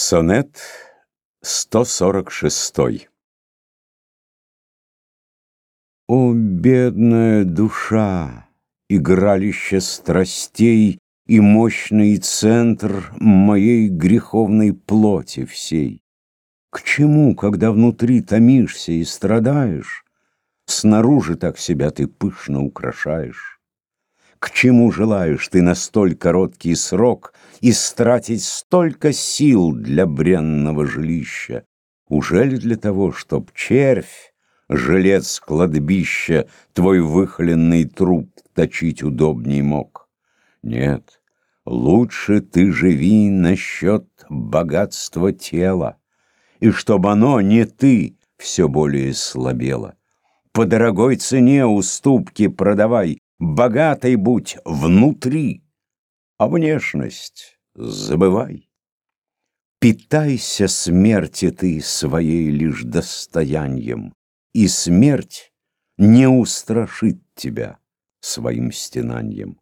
Сонет 146 О, бедная душа, игралище страстей И мощный центр моей греховной плоти всей! К чему, когда внутри томишься и страдаешь, Снаружи так себя ты пышно украшаешь? К чему желаешь ты на столь короткий срок Истратить столько сил для бренного жилища? Ужели для того, чтоб червь, жилец кладбища, Твой выхоленный труп точить удобней мог? Нет, лучше ты живи насчет богатства тела, И чтоб оно, не ты, все более слабело. По дорогой цене уступки продавай, богатой будь внутри, а внешность забывай. Питайся смерти ты своей лишь достоянием, и смерть не устрашит тебя своим стенанием.